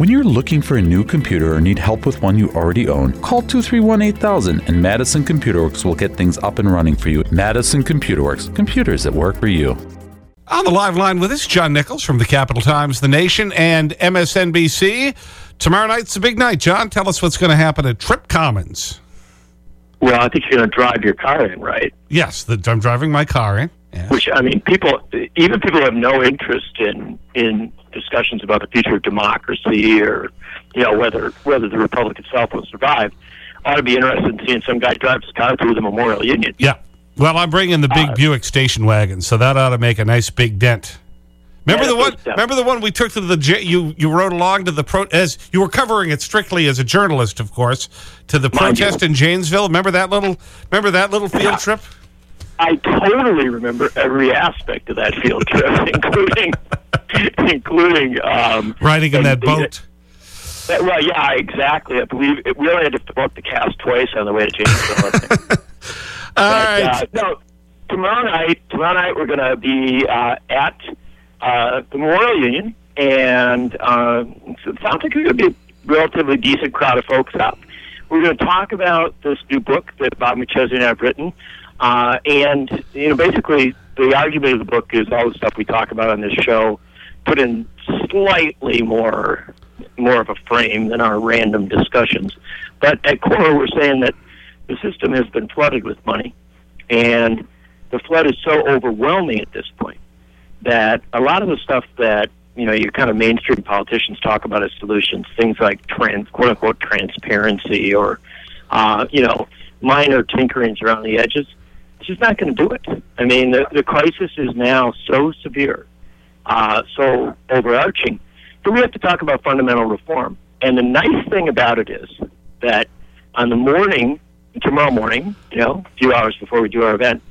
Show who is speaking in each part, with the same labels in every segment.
Speaker 1: When you're looking for a new computer or need help with one you already own, call 231 8000 and Madison Computer Works will get things up and running for you. Madison Computer Works, computers that work for you.
Speaker 2: On the live line with us, John Nichols from the Capital Times, The Nation, and MSNBC. Tomorrow night's a big night. John, tell us what's going to happen at Tripp Commons.
Speaker 3: Well, I think you're going to drive your car in, right?
Speaker 2: Yes, the, I'm driving my car in. Yes.
Speaker 3: Which, I mean, people, even people who have no interest in, in discussions about the future of democracy or, you know, whether, whether the republic itself will survive, ought to be interested in seeing some guy drive his car through the Memorial Union.
Speaker 2: Yeah. Well, I'm bringing the big
Speaker 3: Uh,
Speaker 2: Buick station wagon, so that ought to make a nice big dent. Remember
Speaker 3: Yeah,
Speaker 2: the one? Remember the one we took to the you you rode along to the pro as you were covering it strictly as a journalist, of course, to the
Speaker 3: Mind you.
Speaker 2: protest in Janesville. Remember that little remember that little field
Speaker 3: Yeah.
Speaker 2: trip?
Speaker 3: I totally remember every aspect of that field trip, including, including, um,
Speaker 2: Riding in that boat.
Speaker 3: That, well, yeah, exactly. I believe it, we only had to up the cast twice on the way to. I think.
Speaker 2: All
Speaker 3: But,
Speaker 2: right.
Speaker 3: uh, no, tomorrow night, tomorrow night we're going to be uh, at uh, the Memorial Union, and uh, so it sounds like we're going to be a relatively decent crowd of folks up. We're going to talk about this new book that Bob McChesney and I have written, uh, and you know, basically the argument of the book is all the stuff we talk about on this show, put in slightly more more of a frame than our random discussions. But at core, we're saying that the system has been flooded with money, and the flood is so overwhelming at this point that a lot of the stuff that you know your kind of mainstream politicians talk about as solutions, things like trans, quote unquote transparency or uh, you know minor tinkerings around the edges, it's just not going to do it. I mean, the, the crisis is now so severe, uh, so overarching, So we have to talk about fundamental reform. And the nice thing about it is that on the morning, tomorrow morning, you know, a few hours before we do our event,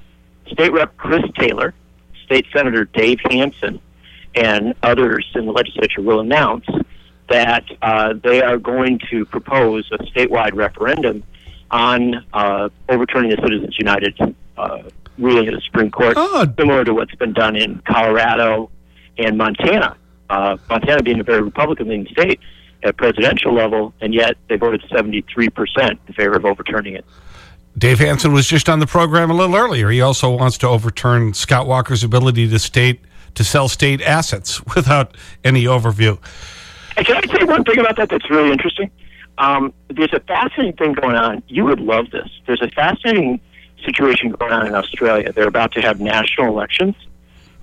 Speaker 3: State Rep Chris Taylor, State Senator Dave Hansen, and others in the legislature will announce that uh, they are going to propose a statewide referendum on uh, overturning the Citizens United uh, ruling of the Supreme Court,
Speaker 2: Oh.
Speaker 3: similar to what's been done in Colorado and Montana. Uh, Montana being a very Republican-leaning state at presidential level, and yet they voted 73% in favor of overturning it.
Speaker 2: Dave Hansen was just on the program a little earlier. He also wants to overturn Scott Walker's ability to state to sell state assets without any overview.
Speaker 3: And can I say one thing about that that's really interesting? Um, there's a fascinating thing going on. You would love this. There's a fascinating situation going on in Australia. They're about to have national elections,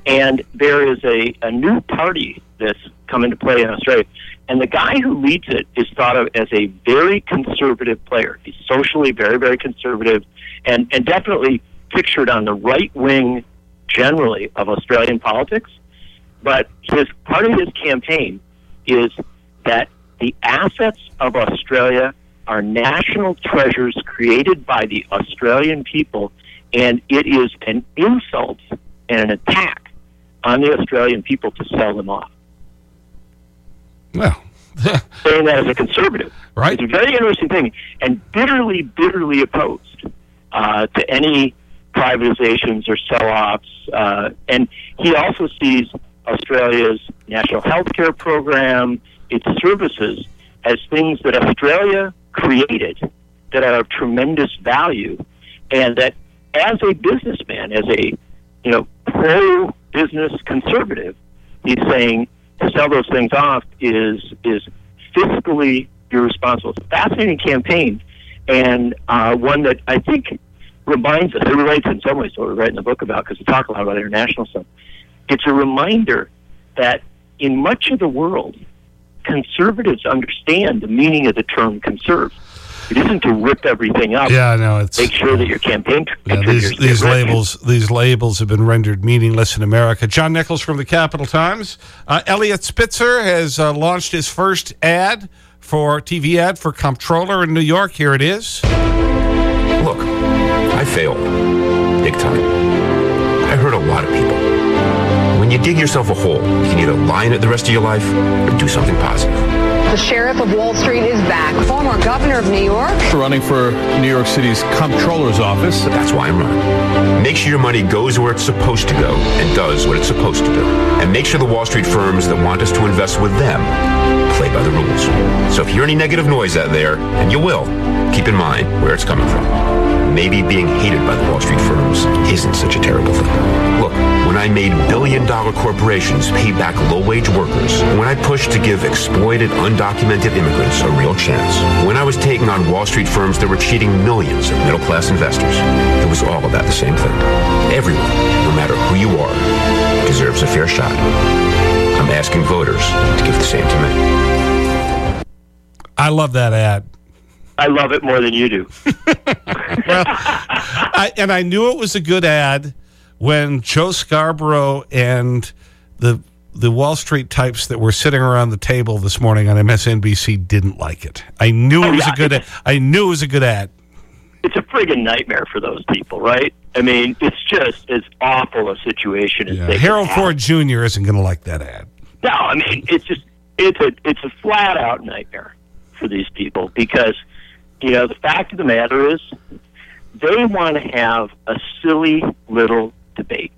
Speaker 3: and there is a, a new party that's come into play in Australia. And the guy who leads it is thought of as a very conservative player. He's socially very, very conservative, and, and definitely pictured on the right wing generally of Australian politics. But his part of his campaign is that the assets of Australia are national treasures created by the Australian people, and it is an insult and an attack on the Australian people to sell them off.
Speaker 2: Well,
Speaker 3: Saying that as a conservative.
Speaker 2: Right.
Speaker 3: It's a very interesting thing, and bitterly, bitterly opposed uh, to any privatizations or sell-offs. Uh, and he also sees Australia's national health care program, its services, as things that Australia created that are of tremendous value, and that as a businessman, as a you know pro-business conservative, he's saying to sell those things off is is fiscally irresponsible. It's a fascinating campaign, and uh, one that I think reminds us. It relates in some ways to what we write in the book about because we talk a lot about international stuff. It's a reminder that in much of the world, conservatives understand the meaning of the term conserve. It isn't to rip everything up.
Speaker 2: yeah, no, it's
Speaker 3: Make sure that your campaign
Speaker 2: Yeah, these, these labels these labels have been rendered meaningless in America. John Nichols from the Capital Times. Uh, Eliot Spitzer has uh, launched his first ad for TV ad for comptroller in New York. Here it is.
Speaker 4: Look, I failed. Big time. I hurt a lot of people. When you dig yourself a hole, you can either lie in it the rest of your life or do something positive.
Speaker 5: The sheriff of Wall Street is back. Former governor of New York.
Speaker 6: running for New York City's comptroller's office.
Speaker 4: That's why I'm running. Make sure your money goes where it's supposed to go and does what it's supposed to do. And make sure the Wall Street firms that want us to invest with them play by the rules. So if you hear any negative noise out there, and you will, keep in mind where it's coming from. Maybe being hated by the Wall Street firms isn't such a terrible thing. Look, when I made billion dollar corporations pay back low wage workers, when I pushed to give exploited, undocumented immigrants a real chance, when I was taking on Wall Street firms that were cheating millions of middle class investors, it was all about the same thing. Everyone, no matter who you are, deserves a fair shot. I'm asking voters to give the same to me.
Speaker 2: I love that ad.
Speaker 3: I love it more than you do.
Speaker 2: I, and I knew it was a good ad when Joe Scarborough and the, the Wall Street types that were sitting around the table this morning on MSNBC didn't like it. I knew it was a good ad. I knew it was a good ad.
Speaker 3: It's a friggin' nightmare for those people, right? I mean, it's just as awful a situation as
Speaker 2: Yeah.
Speaker 3: they
Speaker 2: Harold. Ford Jr. isn't going to like that ad.
Speaker 3: No, I mean it's just it's a it's a flat out nightmare for these people because you know the fact of the matter is they want to have a silly little debate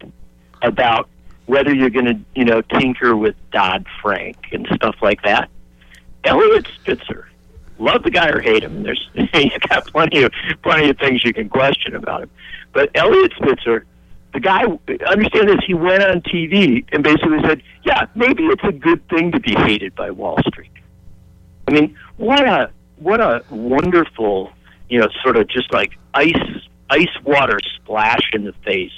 Speaker 3: about whether you're going to you know tinker with Dodd Frank and stuff like that. Eliot Spitzer, love the guy or hate him. There's he's got plenty of plenty of things you can question about him, but Eliot Spitzer the guy understand this he went on tv and basically said yeah maybe it's a good thing to be hated by wall street i mean what a what a wonderful you know sort of just like ice ice water splash in the face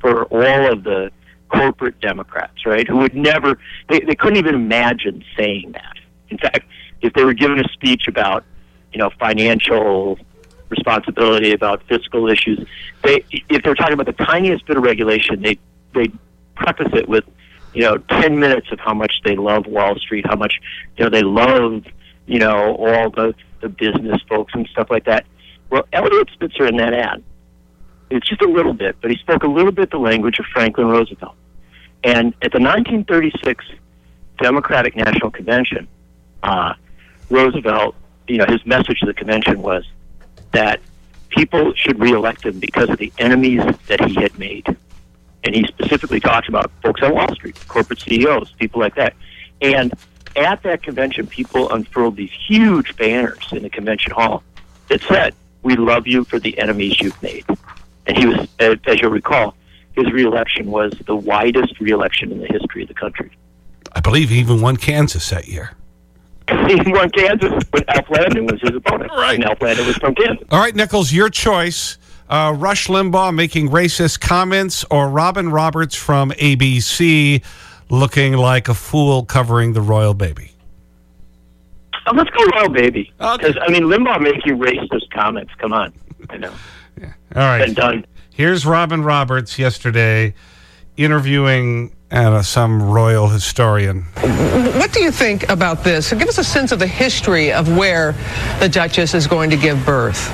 Speaker 3: for all of the corporate democrats right who would never they, they couldn't even imagine saying that in fact if they were given a speech about you know financial responsibility about fiscal issues. They, if they're talking about the tiniest bit of regulation, they they preface it with, you know, ten minutes of how much they love Wall Street, how much you know they love, you know, all the the business folks and stuff like that. Well, Eliot Spitzer in that ad, it's just a little bit, but he spoke a little bit the language of Franklin Roosevelt. And at the 1936 Democratic National Convention, uh, Roosevelt, you know, his message to the convention was that people should reelect him because of the enemies that he had made. And he specifically talks about folks on Wall Street, corporate CEOs, people like that. And at that convention, people unfurled these huge banners in the convention hall that said, "We love you for the enemies you've made." And he was, as as you'll recall, his reelection was the widest reelection in the history of the country.
Speaker 2: I believe he even won Kansas that year.
Speaker 3: He won Kansas when Alf Landon was his opponent.
Speaker 2: Right.
Speaker 3: And Alf Landon was from Kansas.
Speaker 2: All right, Nichols, your choice. Uh, Rush Limbaugh making racist comments or Robin Roberts from ABC looking like a fool covering the royal baby?
Speaker 3: Oh, let's go Royal Baby.
Speaker 2: Okay.
Speaker 3: Because, I mean, Limbaugh making racist comments. Come on. I know.
Speaker 2: All right.
Speaker 3: Been done.
Speaker 2: Here's Robin Roberts yesterday interviewing uh, some royal historian.
Speaker 7: What do you think about this? Give us a sense of the history of where the Duchess is going to give birth.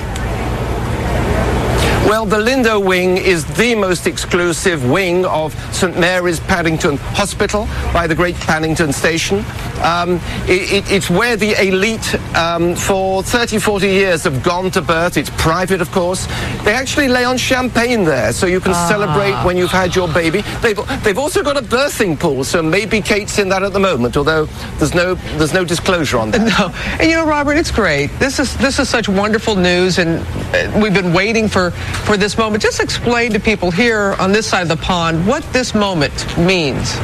Speaker 8: Well, the Lindo wing is the most exclusive wing of St Mary's Paddington Hospital by the Great Paddington Station. Um, it, it- it's where the elite um, for 30, 40 years have gone to birth. It's private, of course. They actually lay on champagne there, so you can celebrate when you've had your baby. They've, they've also got a birthing pool, so maybe Kate's in that at the moment, although there's no, there's no disclosure on that.
Speaker 7: No, and you know, Robert, it's great. This is this is such wonderful news, and uh, we've been waiting for for this moment. Just explain to people here on this side of the pond what this moment means.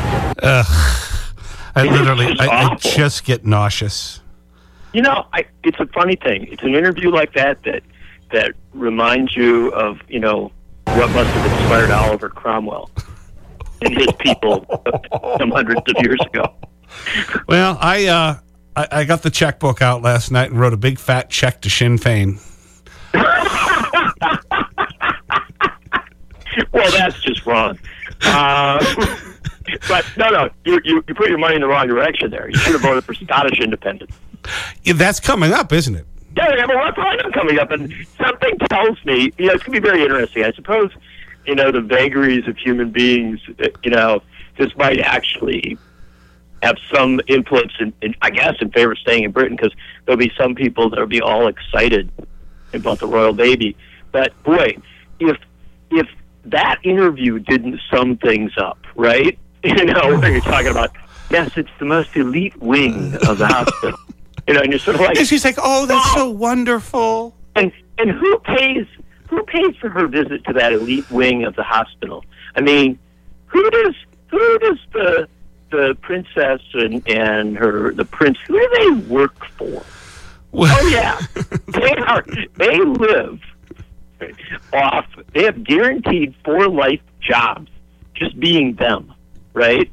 Speaker 2: I literally, I, I just get nauseous.
Speaker 3: You know, I, it's a funny thing. It's an interview like that that that reminds you of you know what must have inspired Oliver Cromwell and his people some hundreds of years ago.
Speaker 2: Well, I, uh, I, I got the checkbook out last night and wrote a big fat check to Sinn Féin.
Speaker 3: Well, that's just wrong. Uh, but no, no, you, you you put your money in the wrong direction there. You should have voted for Scottish independence.
Speaker 2: Yeah, that's coming up, isn't it?
Speaker 3: Yeah, we have a referendum coming up, and something tells me, you know, it's going to be very interesting. I suppose, you know, the vagaries of human beings, uh, you know, this might actually have some influence, in, in I guess, in favor of staying in Britain, because there'll be some people that'll be all excited about the royal baby. But boy, if if that interview didn't sum things up, right? You know, where you're talking about, yes, it's the most elite wing of the hospital. You know, and you're sort of like,
Speaker 2: And she's like, oh, that's so oh. wonderful.
Speaker 3: and and who pays who pays for her visit to that elite wing of the hospital? I mean, who does who does the the princess and and her the prince who do they work for? Oh yeah, they are they live off. They have guaranteed for life jobs just being them, right?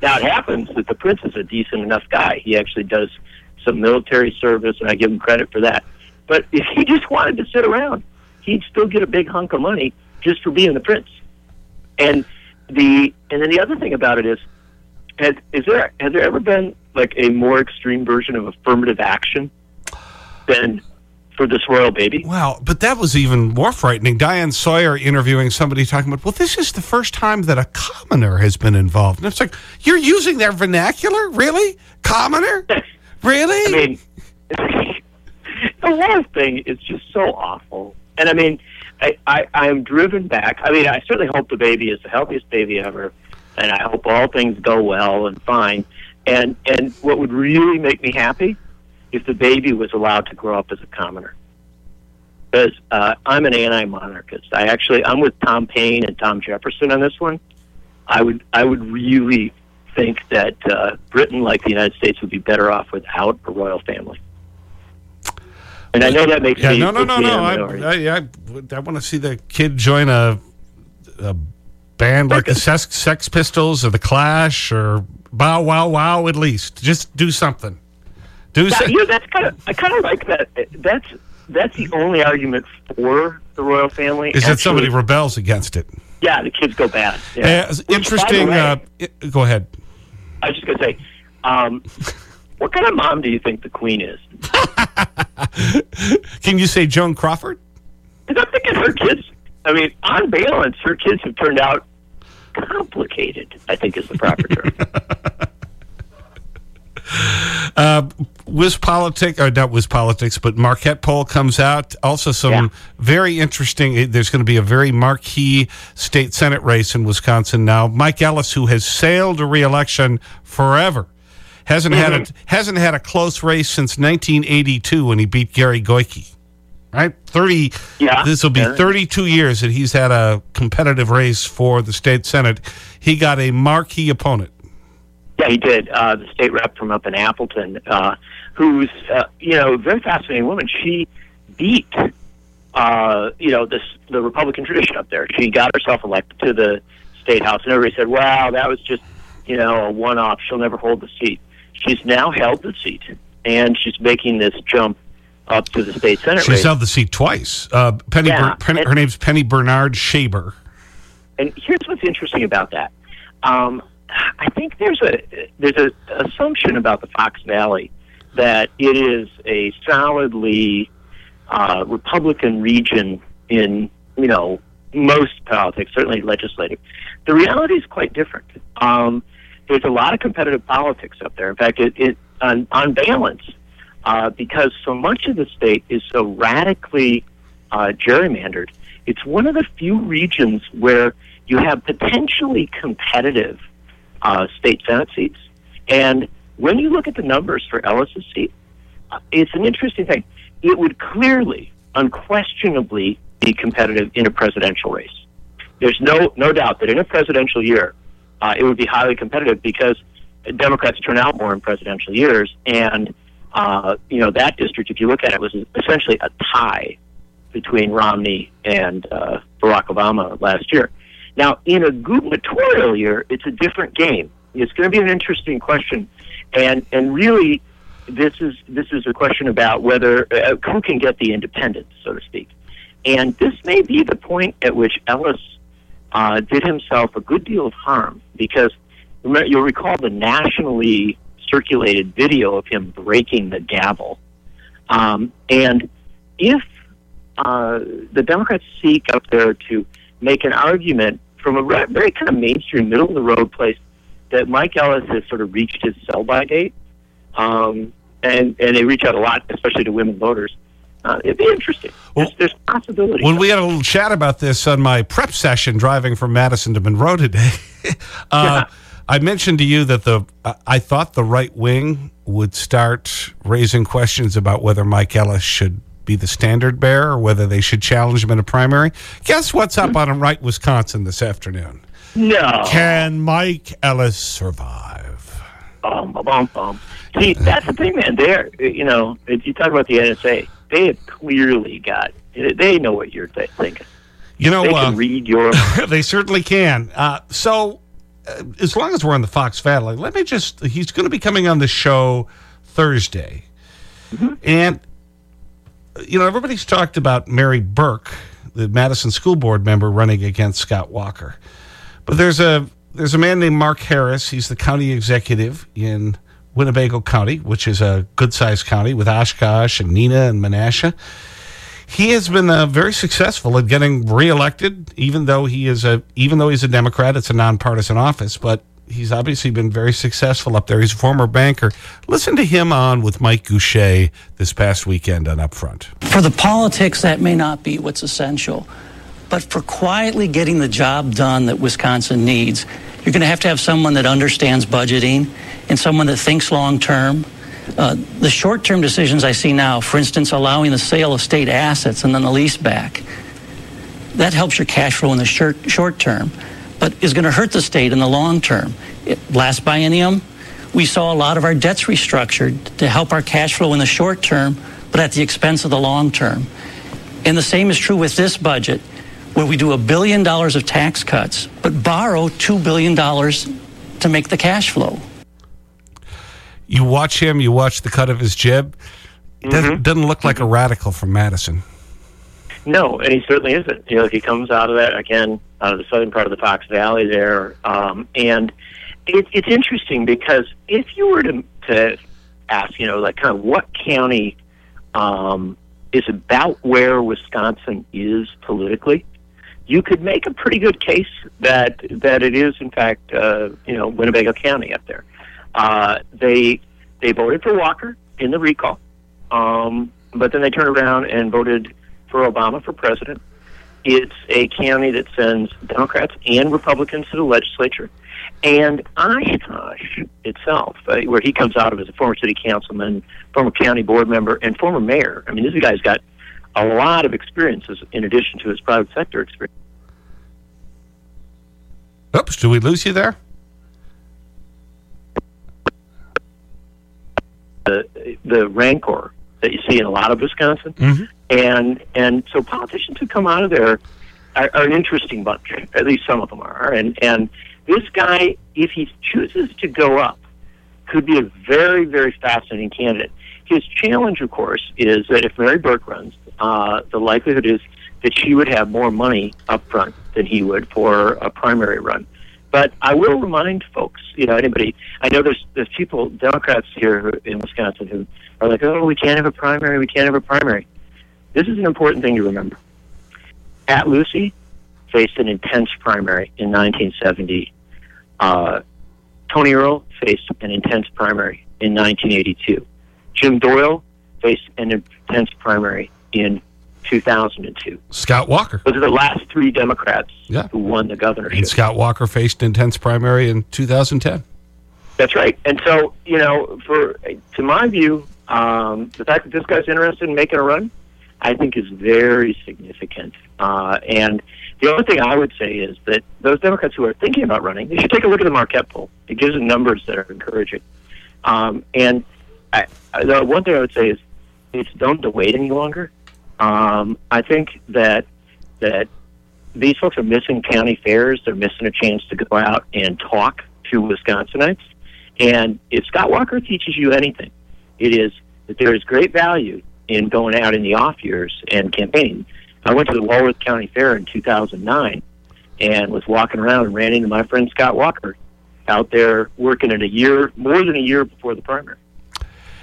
Speaker 3: Now it happens that the prince is a decent enough guy. He actually does some military service, and I give him credit for that. But if he just wanted to sit around, he'd still get a big hunk of money just for being the prince. And the and then the other thing about it is, has is there has there ever been like a more extreme version of affirmative action than for this royal baby?
Speaker 2: Wow, but that was even more frightening. Diane Sawyer interviewing somebody talking about, well, this is the first time that a commoner has been involved. And it's like, you're using their vernacular? Really? Commoner? Really?
Speaker 3: I mean, the whole thing is just so awful. And I mean, I, I, I'm driven back. I mean, I certainly hope the baby is the healthiest baby ever, and I hope all things go well and fine. And and what would really make me happy if the baby was allowed to grow up as a commoner. Because uh, I'm an anti-monarchist. I actually I'm with Tom Paine and Tom Jefferson on this one. I would I would really think that uh, Britain, like the United States, would be better off without a royal family. And I know that makes
Speaker 2: yeah,
Speaker 3: me
Speaker 2: no, no, no, no. I. I, I, I want to see the kid join a, a band like the Sex, Sex Pistols or the Clash or Bow Wow Wow at least. Just do something. Do so-
Speaker 3: you know, that's kind of I kind of like that. That's that's the only argument for the royal family.
Speaker 2: is that somebody rebels against it.
Speaker 3: Yeah, the kids go bad. Yeah.
Speaker 2: It's
Speaker 3: Which,
Speaker 2: interesting.
Speaker 3: way,
Speaker 2: uh, go ahead.
Speaker 3: I was just gonna say, um, what kind of mom do you think the queen is?
Speaker 2: Can you say Joan Crawford?
Speaker 3: Because I'm thinking her kids. I mean, on balance, her kids have turned out complicated. I think is the proper term.
Speaker 2: Uh, Wiz Politics, or not WisPolitics, but Marquette poll comes out. Also, some
Speaker 3: Yeah.
Speaker 2: very interesting. eh, There's going to be a very marquee state Senate race in Wisconsin now. Mike Ellis, who has sailed a reelection forever, hasn't, had, a, hasn't had a close race since 1982 when he beat Gary Goyke. Right? 30,
Speaker 3: Yeah.
Speaker 2: this will be 32 years that he's had a competitive race for the state Senate. He got a marquee opponent.
Speaker 3: Yeah, he did. Uh, the state rep from up in Appleton, uh, who's uh, you know a very fascinating woman. She beat uh, you know this the Republican tradition up there. She got herself elected to the state house, and everybody said, "Wow, that was just you know a one-off. She'll never hold the seat." She's now held the seat, and she's making this jump up to the state senate
Speaker 2: She's
Speaker 3: race.
Speaker 2: held the seat twice. Uh, Penny,
Speaker 3: Yeah,
Speaker 2: Penny
Speaker 3: and-
Speaker 2: her name's Penny Bernard Schaber.
Speaker 3: And here's what's interesting about that. Um, I think there's a there's a assumption about the Fox Valley that it is a solidly uh, Republican region in you know most politics, certainly legislative. The reality is quite different. Um, there's a lot of competitive politics up there. In fact, it, it on, on balance, uh, because so much of the state is so radically uh, gerrymandered. It's one of the few regions where you have potentially competitive uh, state senate seats. And when you look at the numbers for Ellis's seat, uh, it's an interesting thing. It would clearly, unquestionably, be competitive in a presidential race. There's no no doubt that in a presidential year, uh, it would be highly competitive because Democrats turn out more in presidential years, and uh, you know that district, if you look at it, was essentially a tie between Romney and uh, Barack Obama last year. Now, in a gubernatorial year, it's a different game. It's going to be an interesting question, and and really, this is this is a question about whether uh, who can get the independents, so to speak. And this may be the point at which Ellis uh, did himself a good deal of harm because you'll recall the nationally circulated video of him breaking the gavel. Um, and if uh, the Democrats seek up there to make an argument from a very kind of mainstream, middle of the road place that Mike Ellis has sort of reached his sell by date, um, and and they reach out a lot, especially to women voters. Uh, it'd be interesting. There's, there's possibilities.
Speaker 2: When we had a little chat about this on my prep session driving from Madison to Monroe today, uh, I mentioned to you that the, I thought the right wing would start raising questions about whether Mike Ellis should be the standard bearer or whether they should challenge him in a primary. Guess what's up on Right Wisconsin this afternoon?
Speaker 3: No.
Speaker 2: Can Mike Ellis survive?
Speaker 3: Bum, bum, bum. See, that's the thing, man. They're, you know, if you talk about the NSA, they have clearly got, they know what you're th thinking.
Speaker 2: You know,
Speaker 3: they can
Speaker 2: uh,
Speaker 3: read your.
Speaker 2: they certainly can. Uh, so, uh, as long as we're on the Fox family, let me just, he's going to be coming on the show Thursday.
Speaker 3: Mm-hmm.
Speaker 2: And, you know, everybody's talked about Mary Burke, the Madison School Board member running against Scott Walker. But there's a, there's a man named Mark Harris. He's the county executive in Winnebago County, which is a good sized county with Oshkosh and Neenah and Menasha. He has been uh, very successful at getting reelected, even though he is a, even though he's a Democrat, it's a nonpartisan office, but he's obviously been very successful up there. He's a former banker. Listen to him on with Mike Gousha this past weekend on Upfront.
Speaker 9: For the politics, that may not be what's essential. But for quietly getting the job done that Wisconsin needs, you're going to have to have someone that understands budgeting and someone that thinks long term. Uh, the short term decisions I see now, for instance, allowing the sale of state assets and then the lease back, that helps your cash flow in the short, short term, but is going to hurt the state in the long term. It, last biennium, we saw a lot of our debts restructured to help our cash flow in the short term, but at the expense of the long term. And the same is true with this budget, where we do a billion dollars of tax cuts, but borrow $2 billion to make the cash flow.
Speaker 2: You watch him, you watch the cut of his jib. Doesn't, mm-hmm. doesn't look like a radical from Madison.
Speaker 3: No, and he certainly isn't. You know, if he comes out of that again, of the southern part of the Fox Valley there, um, and it, it's interesting because if you were to to ask, you know, like kind of what county um, is about where Wisconsin is politically, you could make a pretty good case that that it is in fact, uh, you know, Winnebago County up there. Uh, they they voted for Walker in the recall, um, but then they turned around and voted for Obama for president. It's a county that sends Democrats and Republicans to the legislature. And Oshkosh itself, uh, where he comes out of as a former city councilman, former county board member, and former mayor. I mean, this guy's got a lot of experiences in addition to his private sector experience.
Speaker 2: Oops, do we lose you there?
Speaker 3: The, the rancor that you see in a lot of Wisconsin.
Speaker 2: Mhm.
Speaker 3: And, and so politicians who come out of there are, are an interesting bunch. At least some of them are. And, and this guy, if he chooses to go up, could be a very, very fascinating candidate. His challenge, of course, is that if Mary Burke runs, uh, the likelihood is that she would have more money up front than he would for a primary run. But I will remind folks, you know, anybody, I know there's, there's people, Democrats here in Wisconsin who are like, oh, we can't have a primary, we can't have a primary. This is an important thing to remember. Pat Lucey faced an intense primary in 1970. Uh, Tony Earle faced an intense primary in 1982. Jim Doyle faced an intense primary in 2002.
Speaker 2: Scott Walker.
Speaker 3: Those are the last three Democrats
Speaker 2: Yeah.
Speaker 3: who won the governorship.
Speaker 2: And Scott Walker faced intense primary in 2010.
Speaker 3: That's right. And so, you know, for to my view, um, the fact that this guy's interested in making a run, I think is very significant. Uh, and the only thing I would say is that those Democrats who are thinking about running, they should take a look at the Marquette poll. It gives them numbers that are encouraging. Um, and I, the one thing I would say is, it's don't delay it any longer. Um, I think that that these folks are missing county fairs. They're missing a chance to go out and talk to Wisconsinites. And if Scott Walker teaches you anything, it is that there is great value in going out in the off years and campaigning. I went to the Walworth County Fair in 2009 and was walking around and ran into my friend Scott Walker out there working at a year, more than a year before the primary.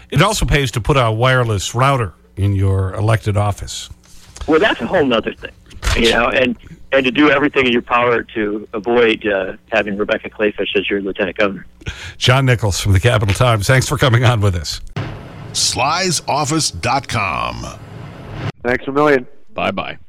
Speaker 2: It also pays to put a wireless router in your elected office.
Speaker 3: Well, that's a whole other thing, you know, and and to do everything in your power to avoid uh, having Rebecca Kleefisch as your lieutenant governor.
Speaker 2: John Nichols from the Capital Times. Thanks for coming on with us.
Speaker 10: Sly'sOffice.com.
Speaker 11: Thanks a million.
Speaker 6: Bye bye.